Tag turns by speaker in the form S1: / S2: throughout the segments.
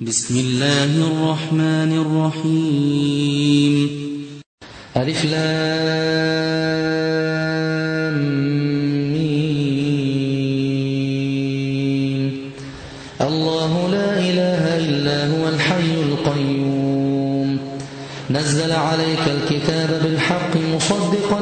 S1: بسم الله الرحمن الرحيم.
S2: ألف الله لا إله إلا هو الحي القيوم. نزل عليك الكتاب بالحق مصدقا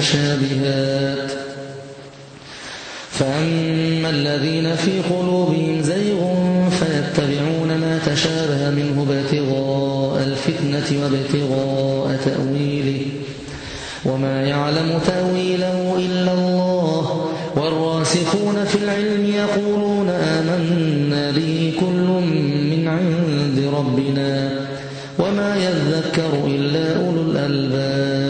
S2: متشابهات فأما الذين في قلوبهم زيغ فيتبعون ما تشابه منه ابتغاء الفتنة وابتغاء تأويله. وما يعلم تأويله إلا الله. والراسخون في العلم يقولون آمنا به كل من عند ربنا. وما يذكر إلا أولو الألباب.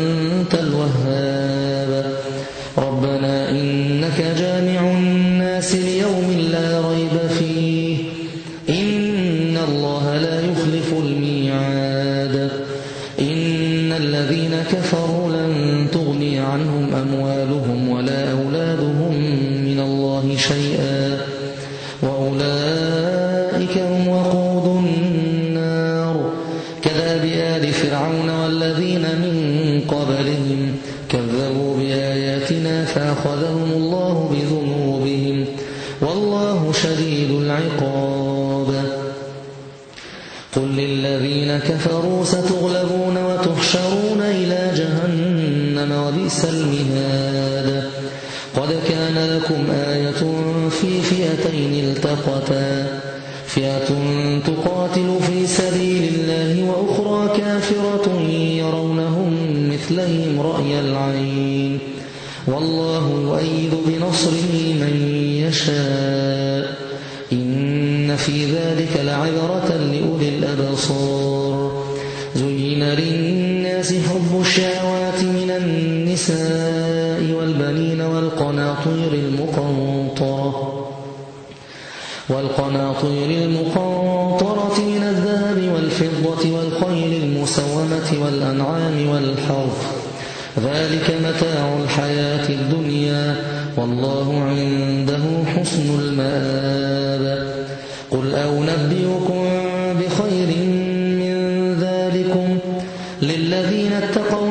S2: كفروا ستغلبون وتحشرون إلى جهنم وبئس المهاد. قد كان لكم آية في فئتين التقتا. فئة تقاتل في سبيل الله وأخرى كافرة يرونهم مثلهم رأي العين. والله يؤيد بنصره من يشاء. إن في ذلك لعبرة لأولي الأبصار. زين للناس حب الشهوات من النساء والبنين والقناطير المقنطرة. والقناطير المقنطرة من الذهب والفضة والخيل المسومة والأنعام والحرث. ذلك متاع الحياة الدنيا. والله عنده حسن المآب. قل أنبئكم للذين اتقوا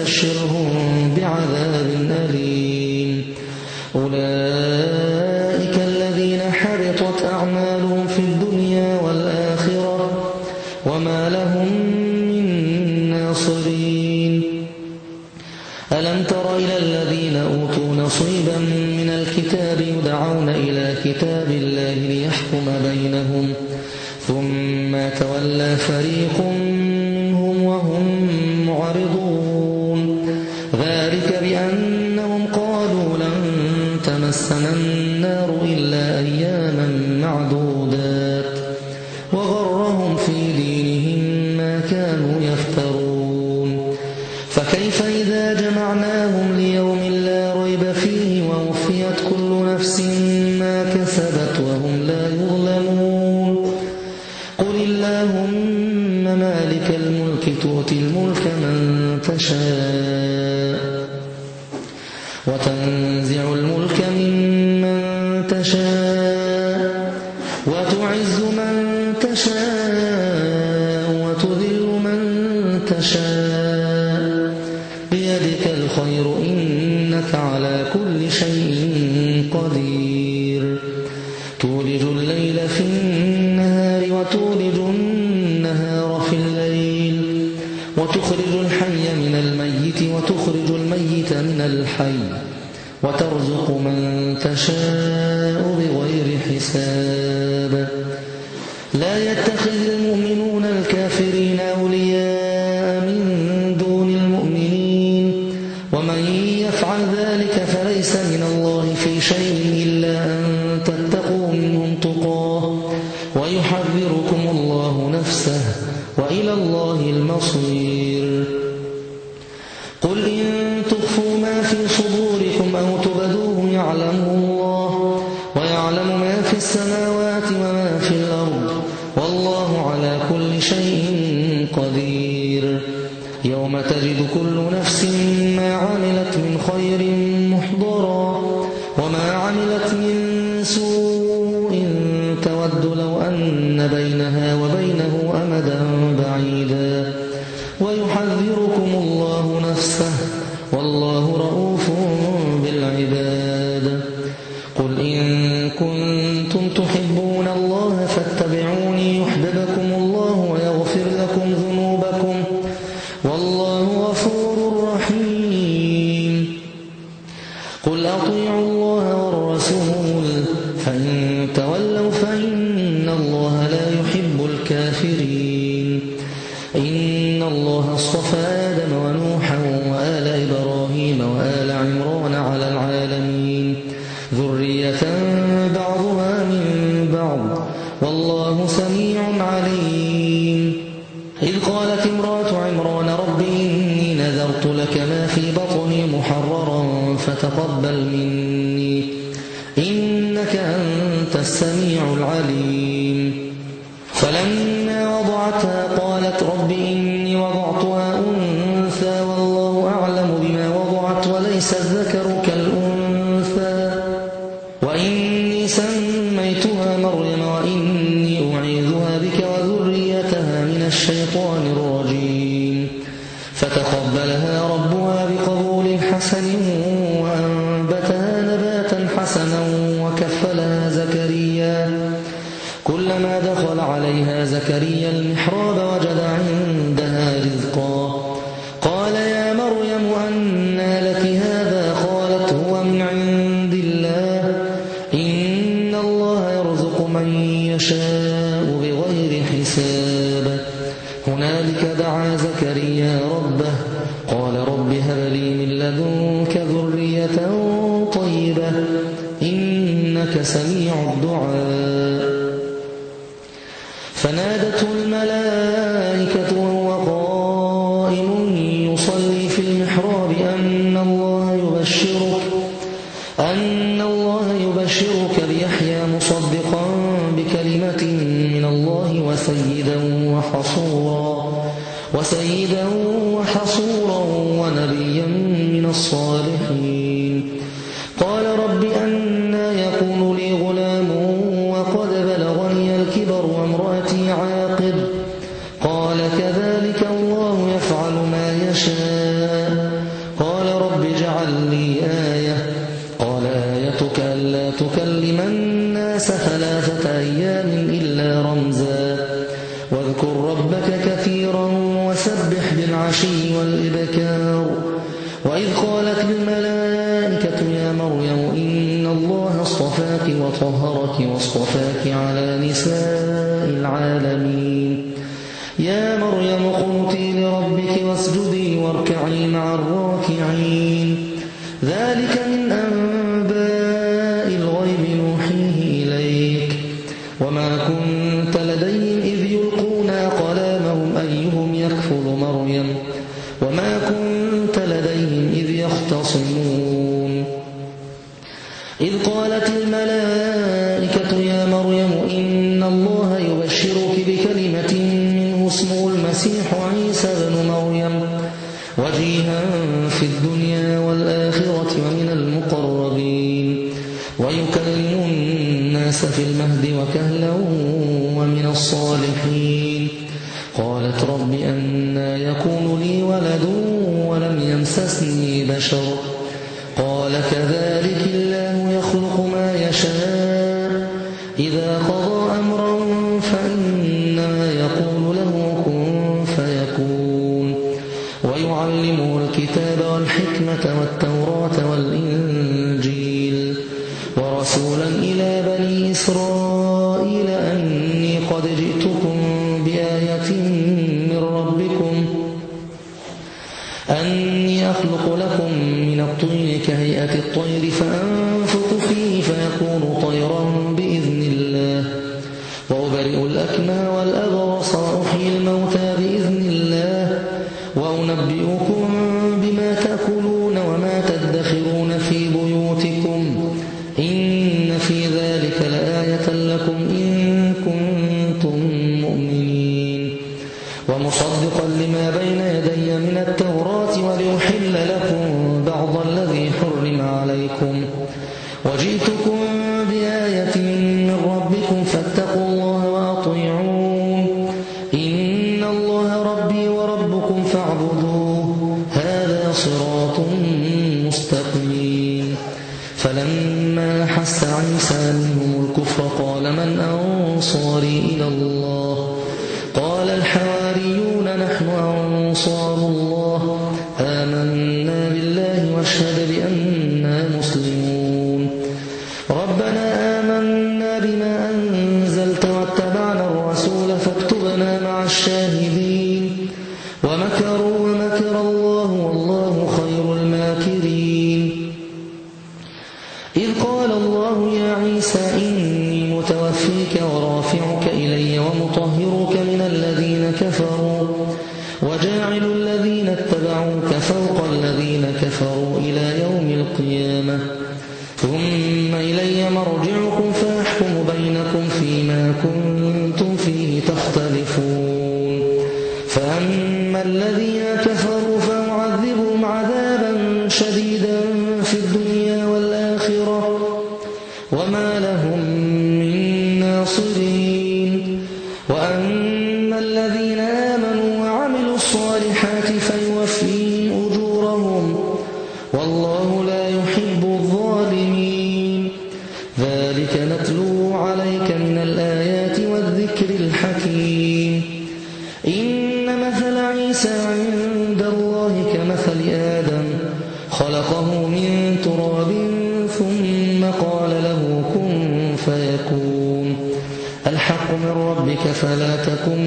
S2: فبشرهم بعذاب أليم. أولئك الذين حبطت أعمالهم في الدنيا والآخرة وما لهم من ناصرين. ألم تر إلى الذين أوتوا نصيبا من الكتاب يدعون إلى كتاب الله ليحكم بينهم ثم تولى فريق نفس ما كسبت وهم لا يظلمون. قل اللهم مالك الملك تؤتي الملك من تشاء. وتنفع تشاء بغير حساب. يوم تجد كل نفس ما عملت من خير محضرا وما عملت من سوء تود لو أن بينها زكريا المحراب وجد عند ملكت يا مريم إن الله اصطفاك وطهرك واصطفاك على نساء العالمين. يا مريم قلتي لربك واسجدي واركعي مع الراكعين. ذلك descanso يكون طيرا يكن فلا تكن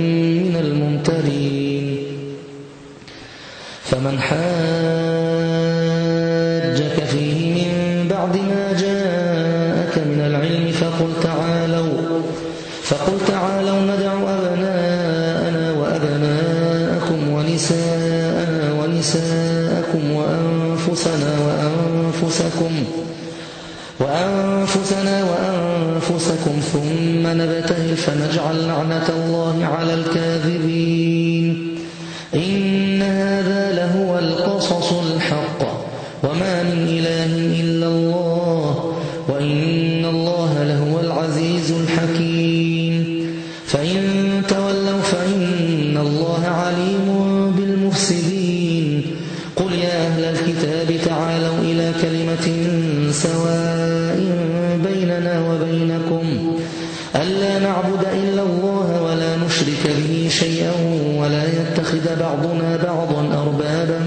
S2: فإن تولوا فإن الله عليم بالمفسدين. قل يا أهل الكتاب تعالوا إلى كلمة سواء بيننا وبينكم. ألا نعبد إلا الله ولا نشرك به شيئا ولا يتخذ بعضنا بعضا أربابا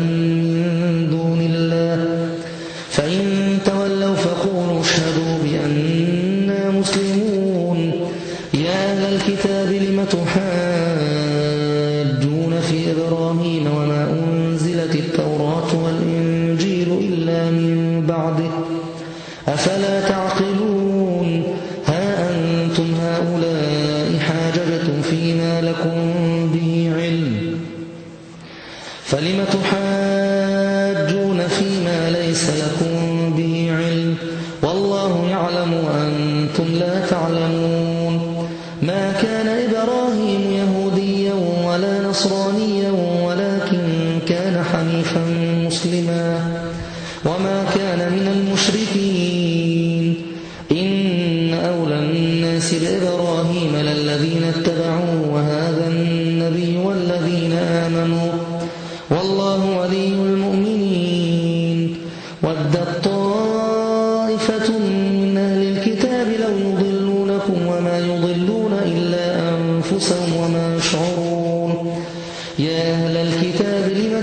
S2: يا أهل الكتاب لم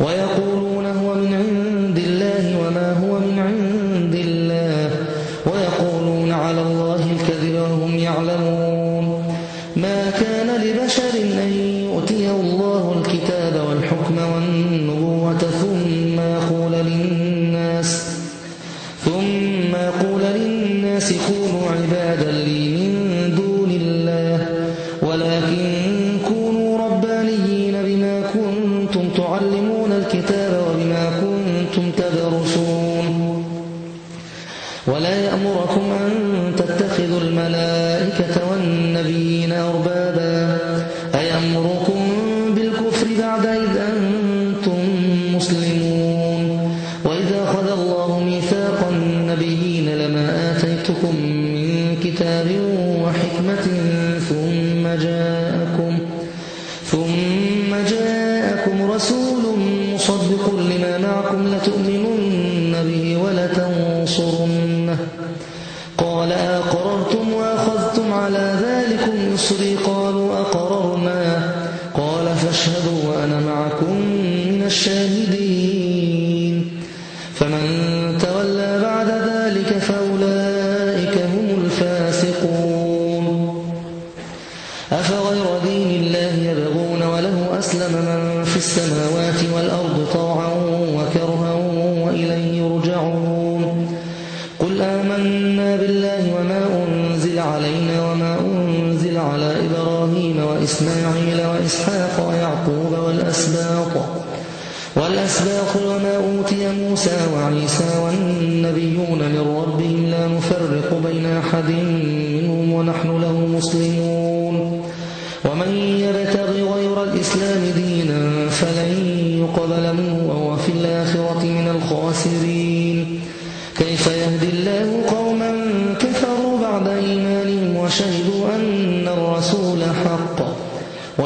S2: ويقول رحمة ثم جاءكم ثم جاءكم رسول مصدق لما معكم لتؤمنن به ولتنصرنه. قال أقررتم وأخذتم على ذلكم مصري قالوا أقررنا. قال فاشهدوا وأنا معكم من الشاهدين.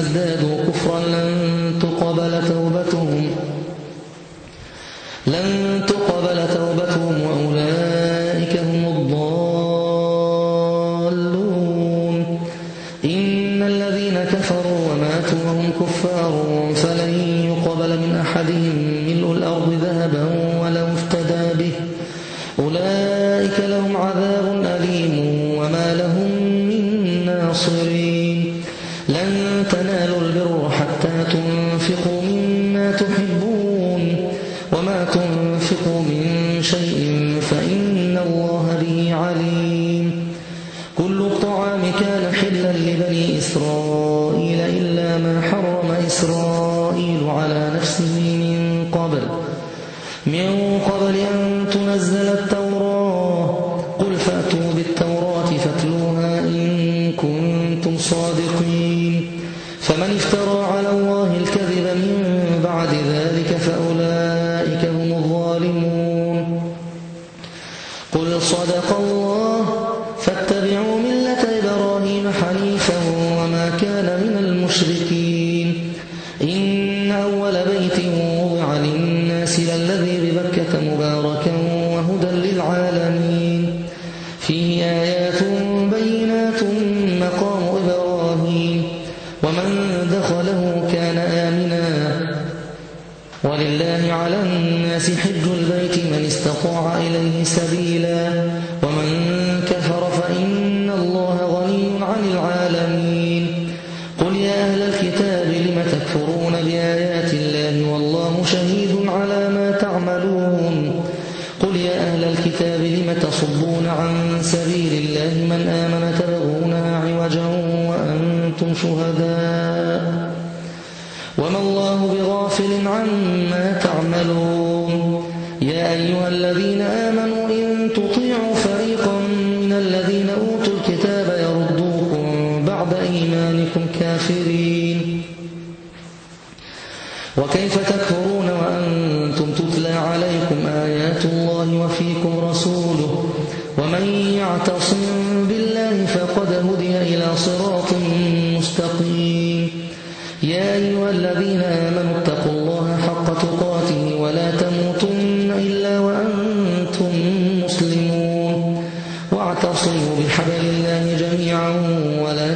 S2: الأسباب الله. فاتبعوا ملة إبراهيم حنيفا وما كان من المشركين. إن أول بيت وضع للناس للذي ببكة مباركا وهدى للعالمين. فيه آيات بينات مقام إبراهيم. ومن دخله كان آمنا. ولله على الناس حج البيت من استطاع إليه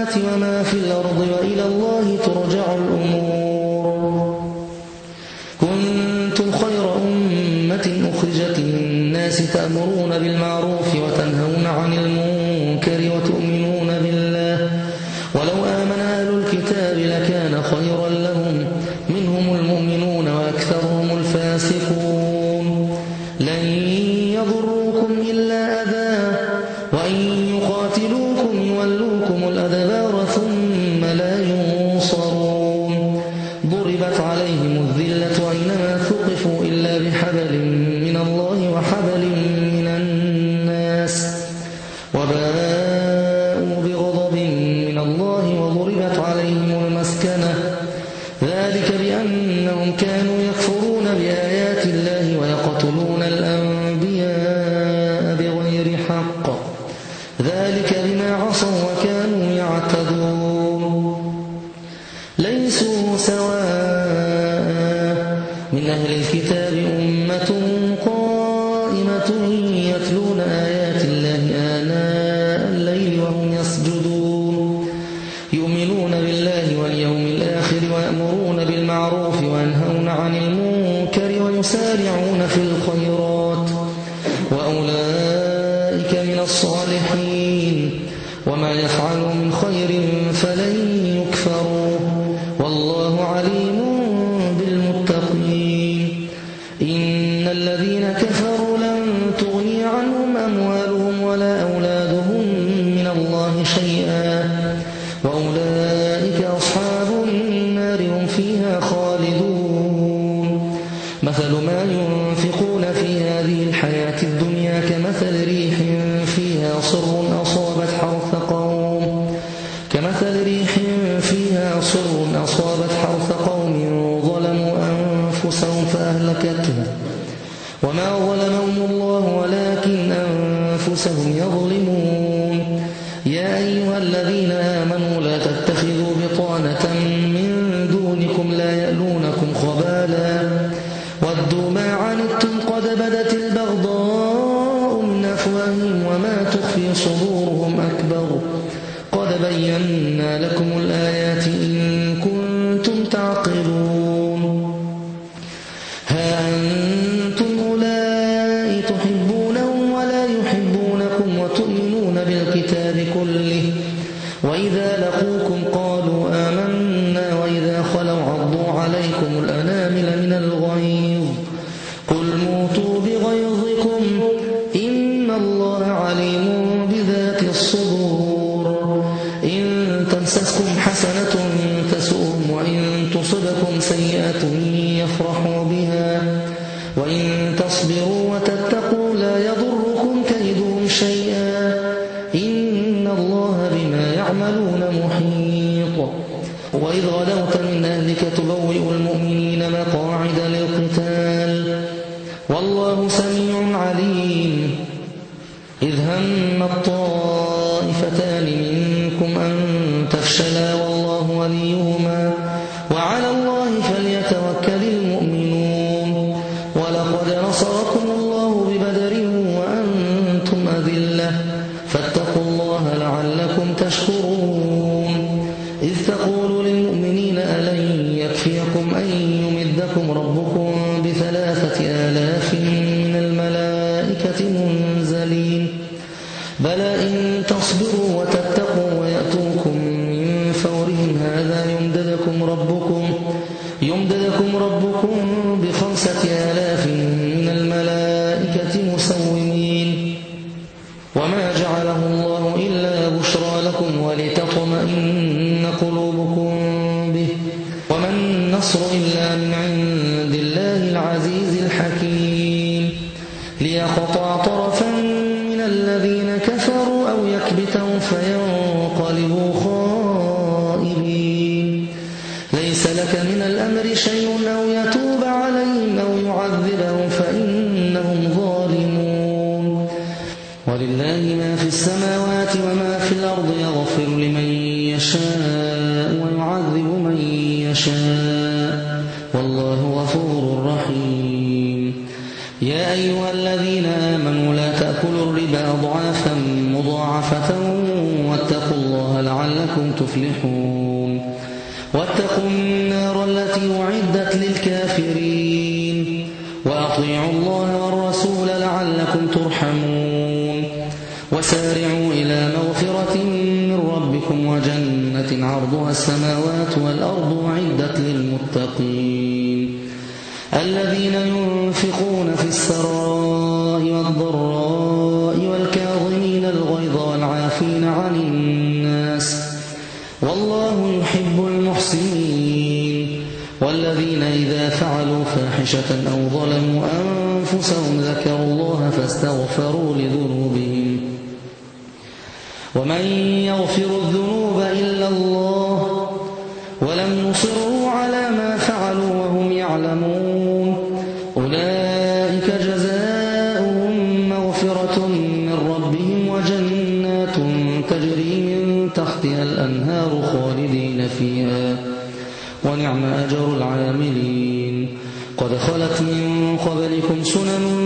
S2: السماوات وما في الأرض وإلى الله ترجع الأمور. كنتم خير أمة أخرجت للناس تأمرون بالمعروف وتنهون سيئة يفرحوا بها. وإن تصبروا وتتقوا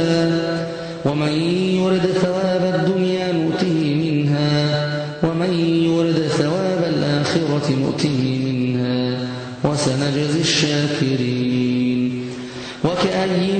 S2: هدى ومن يرد ثواب الدنيا نؤته منها ومن يرد ثواب الآخرة نؤته منها وسنجزي الشاكرين. وكأي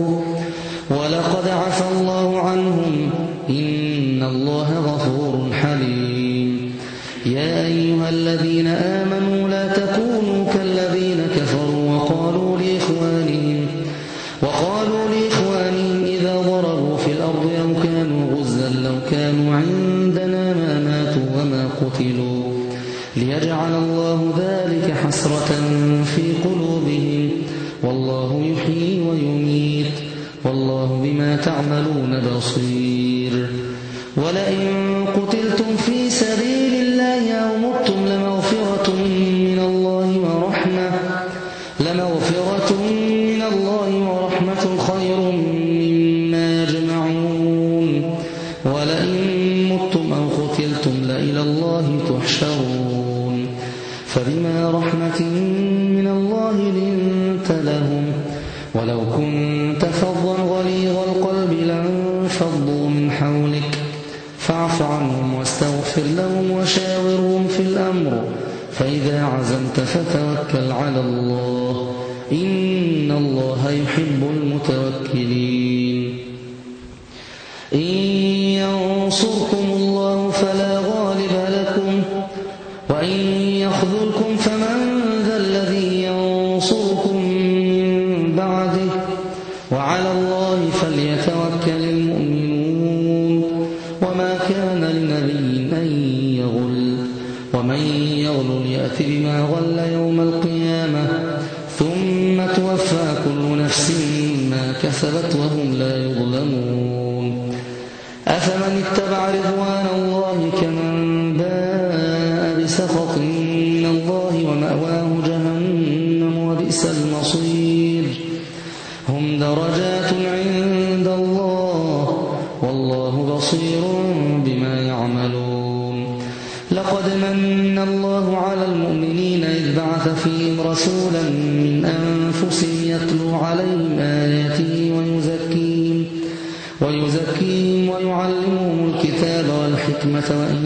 S2: حسرة في قلوبهم. والله يحيي ويميت. والله بما تعملون بصير. على الله. إن الله يحب المتوكلين. إن ينصركم الله فلا رسولا من أنفسهم يتلو عليهم آياته ويزكيهم, ويزكيهم ويعلمهم الكتاب والحكمة وإن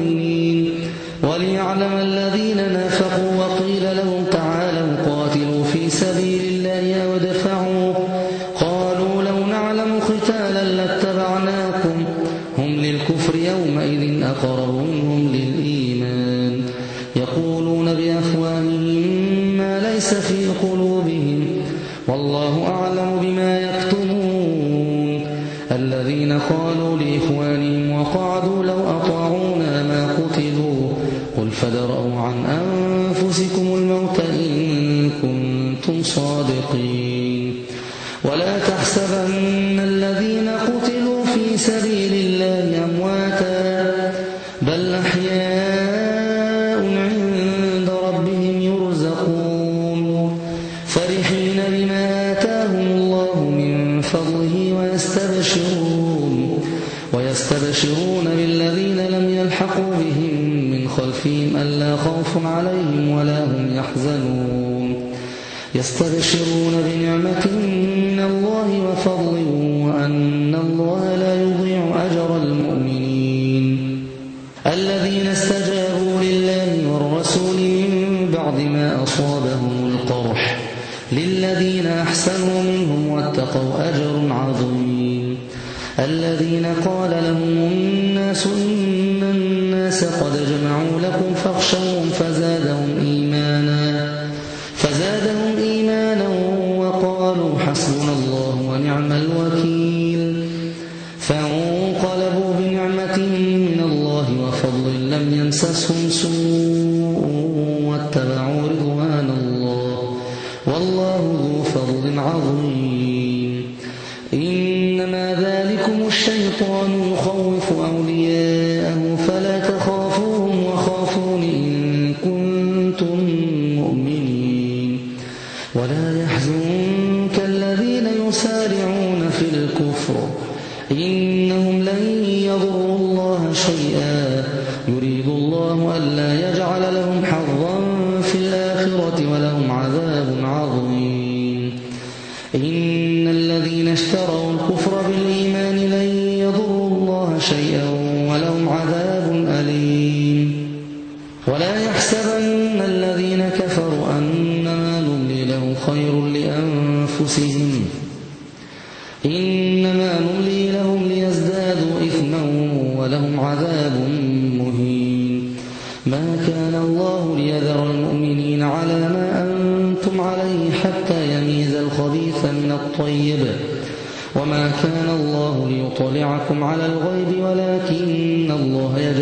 S2: الذين قال لهم الناس إن الناس قد جمعوا لكم فاخشوهم فزادهم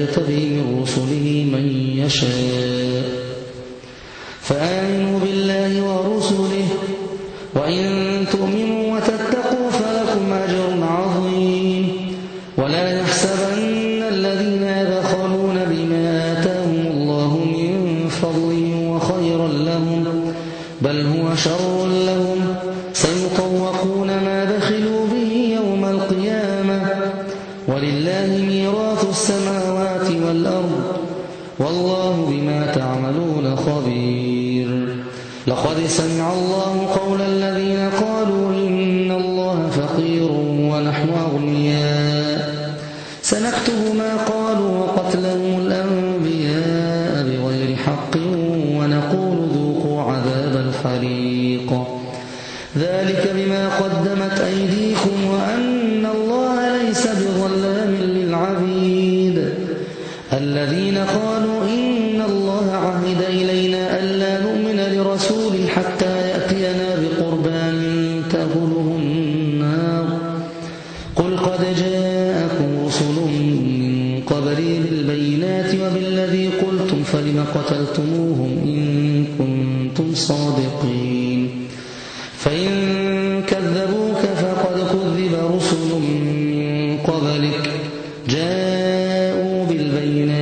S2: يرتضي من رسله من يشاء. فآل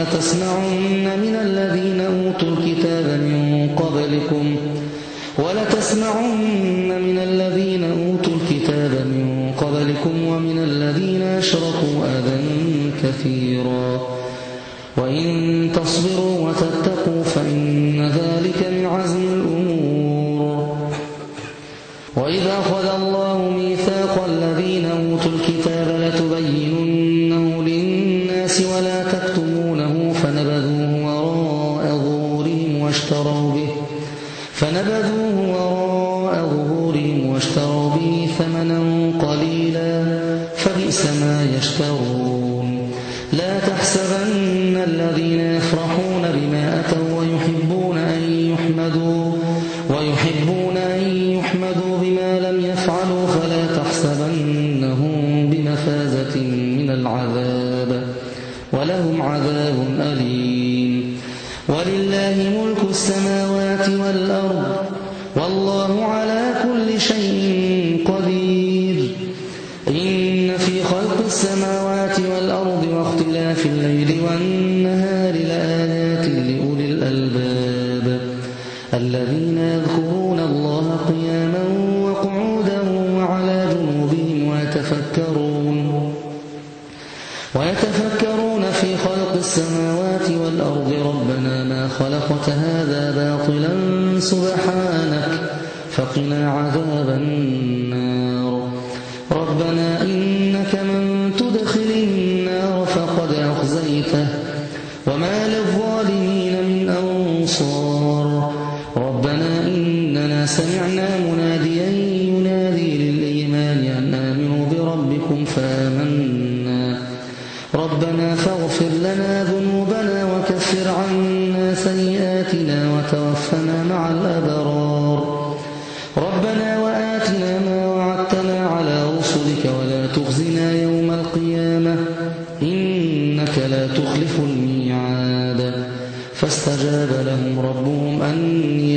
S2: وما تسمعن من الذين أوتوا الكتاب من قبلكم ولتسمعن من الذين أوتوا الكتاب من قبلكم ومن الذين أشركوا أذى كثيرا وإن ولله ملك السماوات والأرض. فقنا عذاب النار. فاستجاب لهم ربهم أني